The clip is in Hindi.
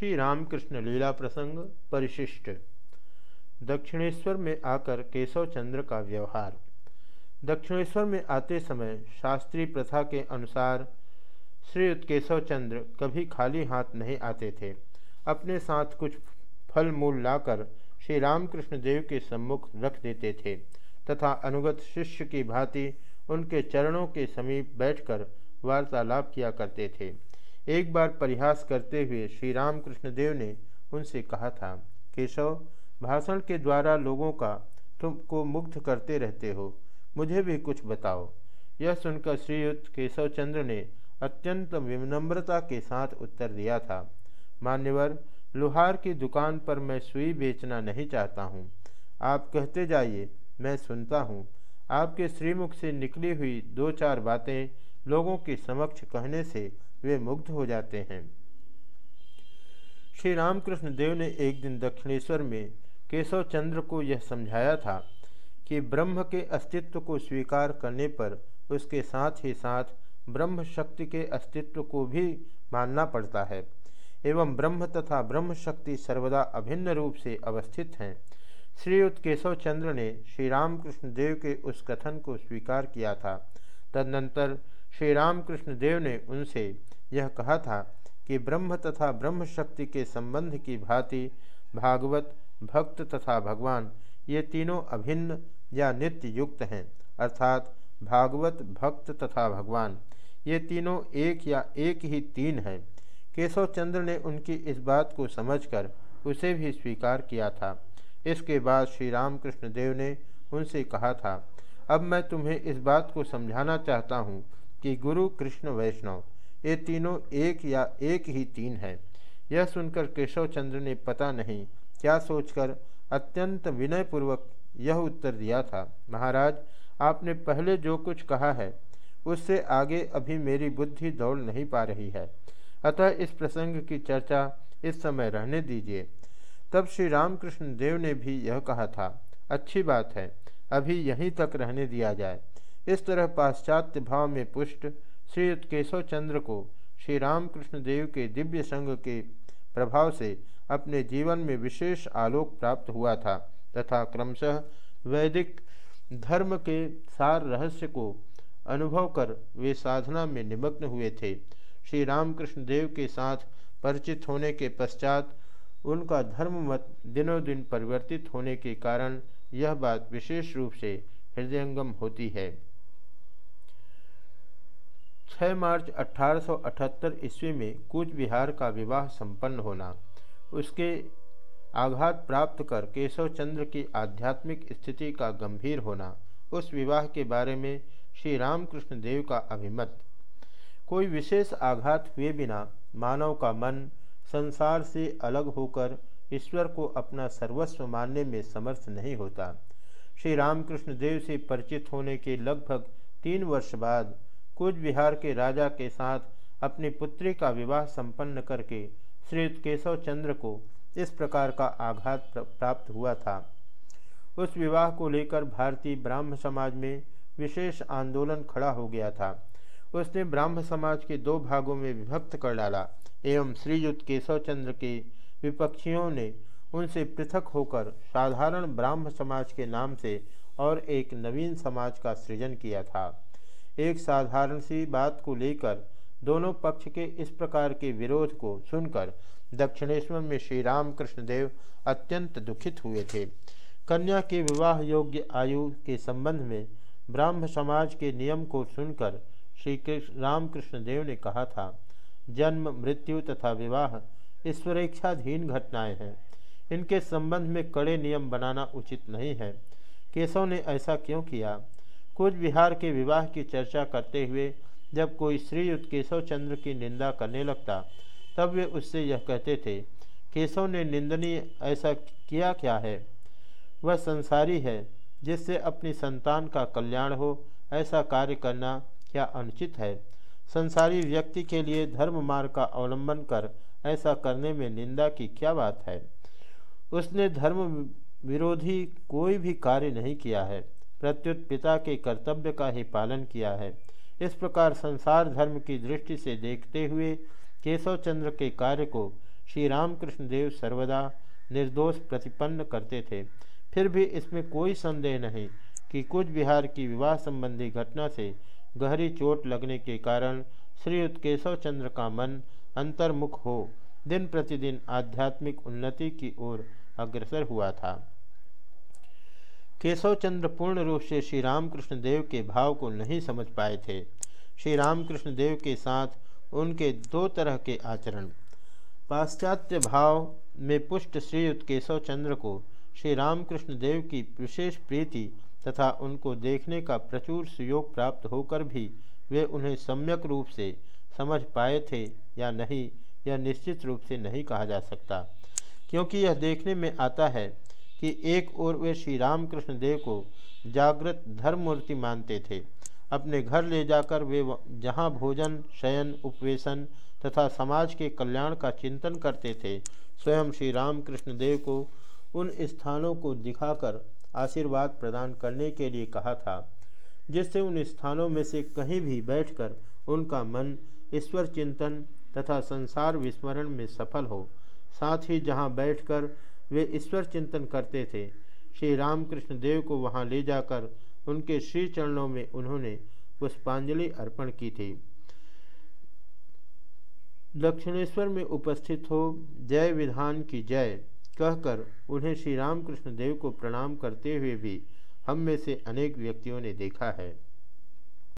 श्री रामकृष्ण लीला प्रसंग परिशिष्ट। दक्षिणेश्वर में आकर केशव चंद्र का व्यवहार। दक्षिणेश्वर में आते समय शास्त्रीय प्रथा के अनुसार श्री केशव चंद्र कभी खाली हाथ नहीं आते थे। अपने साथ कुछ फल मूल लाकर श्री रामकृष्ण देव के सम्मुख रख देते थे तथा अनुगत शिष्य की भांति उनके चरणों के समीप बैठकर वार्तालाप किया करते थे। एक बार परिहास करते हुए श्री रामकृष्ण देव ने उनसे कहा था, केशव, भाषण के द्वारा लोगों का तुमको मुग्ध करते रहते हो। मुझे भी कुछ बताओ। यह सुनकर श्रीयुक्त केशव चंद्र ने अत्यंत विनम्रता के साथ उत्तर दिया था, मान्यवर, लोहार की दुकान पर मैं सुई बेचना नहीं चाहता हूँ। आप कहते जाइए, मैं सुनता हूँ। आपके श्रीमुख से निकली हुई दो चार बातें लोगों के समक्ष कहने से वे मुग्ध हो जाते हैं। श्री रामकृष्ण देव ने एक दिन दक्षिणेश्वर में केशव चंद्र को यह समझाया था कि ब्रह्म के अस्तित्व को स्वीकार करने पर उसके साथ ही साथ ब्रह्म शक्ति के अस्तित्व को भी मानना पड़ता है, एवं ब्रह्म तथा ब्रह्म शक्ति सर्वदा अभिन्न रूप से अवस्थित हैं। श्रीयुक्त केशव चंद्र ने श्री रामकृष्ण देव के उस कथन को स्वीकार किया था। तदनंतर श्री रामकृष्ण देव ने उनसे यह कहा था कि ब्रह्म तथा ब्रह्म शक्ति के संबंध की भांति भागवत, भक्त तथा भगवान ये तीनों अभिन्न या नित्य युक्त हैं, अर्थात भागवत, भक्त तथा भगवान। ये तीनों एक या एक ही तीन हैं। केशव चंद्र ने उनकी इस बात को समझकर उसे भी स्वीकार किया था। इसके बाद श्री रामकृष्ण देव ने उनसे कहा था, अब मैं तुम्हें इस बात को समझाना चाहता हूँ कि गुरु कृष्ण वैष्णव, ये तीनों एक या एक ही तीन है। यह सुनकर केशव चंद्र ने पता नहीं, क्या सोचकर अत्यंत विनयपूर्वक यह उत्तर दिया था, महाराज, आपने पहले जो कुछ कहा है, उससे आगे अभी मेरी बुद्धि दौड़ नहीं पा रही है। अतः इस प्रसंग की चर्चा इस समय रहने दीजिए। तब श्री रामकृष्ण देव ने भी यह कहा था, अच्छी बात है, अभी यहीं तक रहने दिया जाए। इस तरह पाश्चात्य भाव में पुष्ट श्री केशव चंद्र को श्री रामकृष्ण देव के दिव्य संग के प्रभाव से अपने जीवन में विशेष आलोक प्राप्त हुआ था तथा क्रमशः वैदिक धर्म के सार रहस्य को अनुभव कर वे साधना में निमग्न हुए थे। श्री रामकृष्ण देव के साथ परिचित होने के पश्चात उनका धर्म मत दिनों दिन परिवर्तित होने के कारण यह बात विशेष रूप से हृदयंगम होती है। 6 मार्च 1878 ईस्वी में कूच बिहार का विवाह संपन्न होना, उसके आघात प्राप्त कर केशव चंद्र की आध्यात्मिक स्थिति का गंभीर होना, उस विवाह के बारे में श्री रामकृष्ण देव का अभिमत। कोई विशेष आघात हुए बिना मानव का मन संसार से अलग होकर ईश्वर को अपना सर्वस्व मानने में समर्थ नहीं होता। श्री रामकृष्ण देव से परिचित होने के लगभग तीन वर्ष बाद कूच बिहार के राजा के साथ अपनी पुत्री का विवाह संपन्न करके श्री केशव चंद्र को इस प्रकार का आघात प्राप्त हुआ था। उस विवाह को लेकर भारतीय ब्राह्म समाज में विशेष आंदोलन खड़ा हो गया था। उसने ब्राह्म समाज के दो भागों में विभक्त कर डाला, एवं श्रीयुक्त केशव चंद्र के विपक्षियों ने उनसे पृथक होकर साधारण ब्राह्म समाज के नाम से और एक नवीन समाज का सृजन किया था। एक साधारण सी बात को लेकर दोनों पक्ष के इस प्रकार के विरोध को सुनकर दक्षिणेश्वर में श्री रामकृष्ण देव अत्यंत दुखित हुए थे। कन्या के विवाह योग्य आयु के संबंध में ब्राह्म समाज के नियम को सुनकर श्री कृष्ण रामकृष्ण देव ने कहा था, जन्म, मृत्यु तथा विवाह ईश्वरेच्छाधीन घटनाएँ हैं। इनके संबंध में कड़े नियम बनाना उचित नहीं है। केशव ने ऐसा क्यों किया? कुछ बिहार के विवाह की चर्चा करते हुए जब कोई श्रीयुक्त केशव चंद्र की निंदा करने लगता, तब वे उससे यह कहते थे, केशव ने निंदनीय ऐसा किया क्या है? वह संसारी है, जिससे अपनी संतान का कल्याण हो, ऐसा कार्य करना क्या अनुचित है? संसारी व्यक्ति के लिए धर्म मार्ग का अवलंबन कर ऐसा करने में निंदा की क्या बात है? उसने धर्म विरोधी कोई भी कार्य नहीं किया है। प्रत्युत पिता के कर्तव्य का ही पालन किया है। इस प्रकार संसार धर्म की दृष्टि से देखते हुए केशव चंद्र के कार्य को श्री रामकृष्ण देव सर्वदा निर्दोष प्रतिपन्न करते थे। फिर भी इसमें कोई संदेह नहीं कि कुछ बिहार की विवाह संबंधी घटना से गहरी चोट लगने के कारण श्रीयुक्त केशव चंद्र का मन अंतर्मुख हो, दिन प्रतिदिन आध्यात्मिक उन्नति की ओर अग्रसर हुआ था। केशव चंद्र पूर्ण रूप से श्री रामकृष्ण देव के भाव को नहीं समझ पाए थे। श्री रामकृष्ण देव के साथ उनके दो तरह के आचरण। पाश्चात्य भाव में पुष्ट श्रीयुक्त केशव चंद्र को श्री रामकृष्ण देव की विशेष प्रीति तथा उनको देखने का प्रचुर सुयोग प्राप्त होकर भी वे उन्हें सम्यक रूप से समझ पाए थे या नहीं, यह निश्चित रूप से नहीं कहा जा सकता। क्योंकि यह देखने में आता है कि एक ओर वे श्री रामकृष्ण देव को जागृत धर्म मूर्ति मानते थे। अपने घर ले जाकर वे, जहाँ भोजन, शयन, उपवेशन तथा समाज के कल्याण का चिंतन करते थे, स्वयं श्री रामकृष्ण देव को उन स्थानों को दिखाकर आशीर्वाद प्रदान करने के लिए कहा था, जिससे उन स्थानों में से कहीं भी बैठकर उनका मन ईश्वर चिंतन तथा संसार विस्मरण में सफल हो। साथ ही जहाँ बैठकर वे ईश्वर चिंतन करते थे। श्री रामकृष्ण देव को वहाँ ले जाकर उनके श्री चरणों में उन्होंने पुष्पांजलि अर्पण की थी। दक्षिणेश्वर में उपस्थित हो, जय विधान की जय, कहकर उन्हें श्री रामकृष्ण देव को प्रणाम करते हुए भी हम में से अनेक व्यक्तियों ने देखा है।